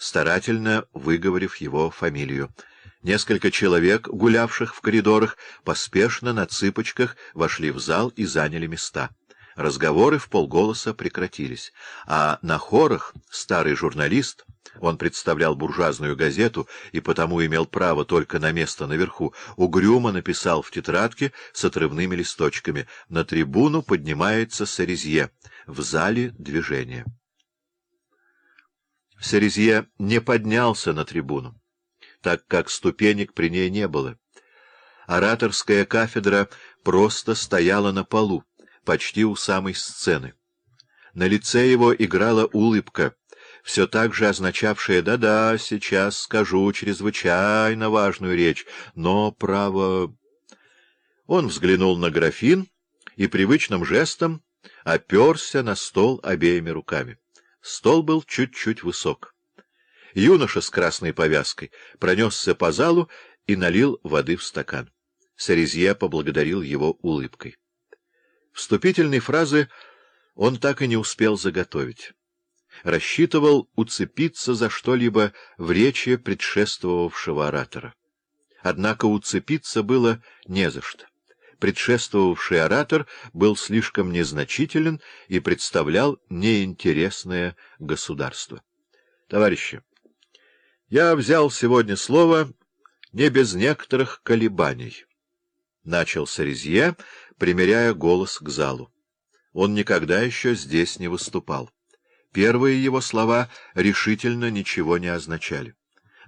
старательно выговорив его фамилию. Несколько человек, гулявших в коридорах, поспешно на цыпочках вошли в зал и заняли места. Разговоры в полголоса прекратились, а на хорах старый журналист, он представлял буржуазную газету и потому имел право только на место наверху, угрюмо написал в тетрадке с отрывными листочками «На трибуну поднимается Сарезье. В зале движение». Сарезье не поднялся на трибуну, так как ступенек при ней не было. Ораторская кафедра просто стояла на полу почти у самой сцены. На лице его играла улыбка, все так же означавшая «да-да, сейчас скажу чрезвычайно важную речь, но, право...» Он взглянул на графин и привычным жестом оперся на стол обеими руками. Стол был чуть-чуть высок. Юноша с красной повязкой пронесся по залу и налил воды в стакан. Сарезье поблагодарил его улыбкой. Вступительной фразы он так и не успел заготовить. Рассчитывал уцепиться за что-либо в речи предшествовавшего оратора. Однако уцепиться было не за что. Предшествовавший оратор был слишком незначителен и представлял неинтересное государство. Товарищи, я взял сегодня слово не без некоторых колебаний. Начал Сарезье, примеряя голос к залу. Он никогда еще здесь не выступал. Первые его слова решительно ничего не означали.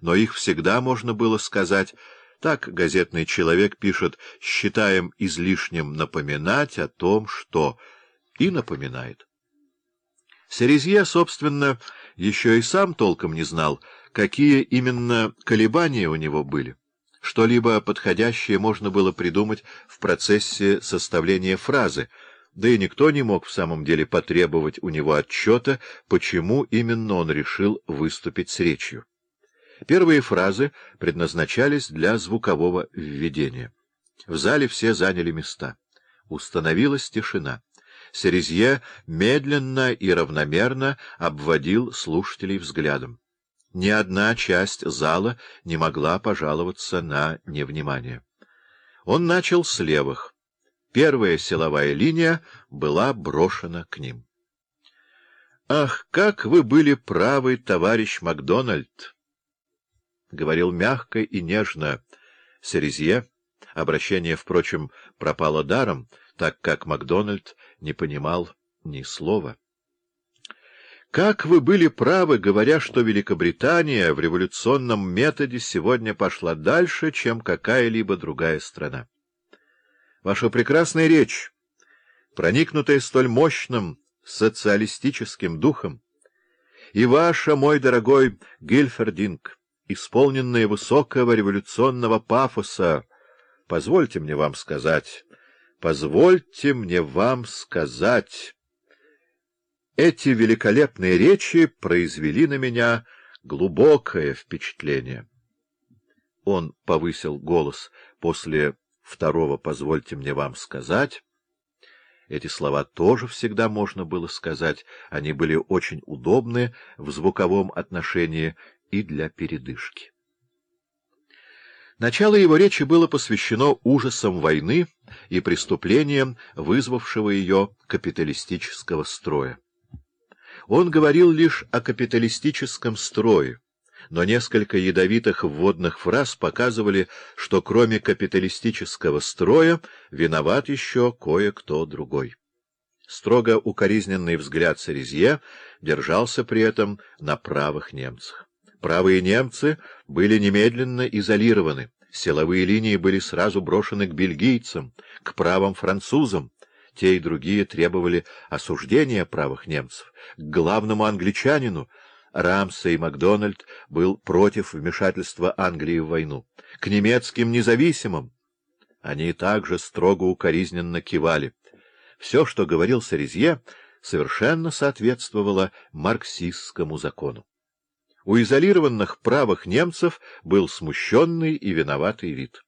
Но их всегда можно было сказать... Так газетный человек пишет «считаем излишним напоминать о том, что...» и напоминает. Серезье, собственно, еще и сам толком не знал, какие именно колебания у него были. Что-либо подходящее можно было придумать в процессе составления фразы, да и никто не мог в самом деле потребовать у него отчета, почему именно он решил выступить с речью. Первые фразы предназначались для звукового введения. В зале все заняли места. Установилась тишина. Серезье медленно и равномерно обводил слушателей взглядом ни одна часть зала не могла пожаловаться на невнимание. Он начал с левых. Первая силовая линия была брошена к ним. — Ах, как вы были правы, товарищ Макдональд! — говорил мягко и нежно Серезье. Обращение, впрочем, пропало даром, так как Макдональд не понимал ни слова. Как вы были правы, говоря, что Великобритания в революционном методе сегодня пошла дальше, чем какая-либо другая страна. Ваша прекрасная речь, проникнутая столь мощным социалистическим духом, и ваша, мой дорогой Гильфердинг, исполненная высокого революционного пафоса, позвольте мне вам сказать, позвольте мне вам сказать... Эти великолепные речи произвели на меня глубокое впечатление. Он повысил голос после второго «позвольте мне вам сказать». Эти слова тоже всегда можно было сказать, они были очень удобны в звуковом отношении и для передышки. Начало его речи было посвящено ужасам войны и преступлениям, вызвавшего ее капиталистического строя. Он говорил лишь о капиталистическом строе, но несколько ядовитых вводных фраз показывали, что кроме капиталистического строя виноват еще кое-кто другой. Строго укоризненный взгляд Сарезье держался при этом на правых немцах. Правые немцы были немедленно изолированы, силовые линии были сразу брошены к бельгийцам, к правым французам, те и другие требовали осуждения правых немцев. К главному англичанину Рамсей Макдональд был против вмешательства Англии в войну. К немецким независимым они также строго укоризненно кивали. Все, что говорил Сарезье, совершенно соответствовало марксистскому закону. У изолированных правых немцев был смущенный и виноватый вид.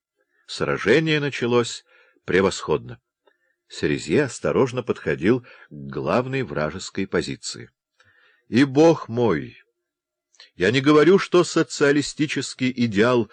Сражение началось превосходно. Серезье осторожно подходил к главной вражеской позиции. — И, бог мой, Я не говорю, что социалистический идеал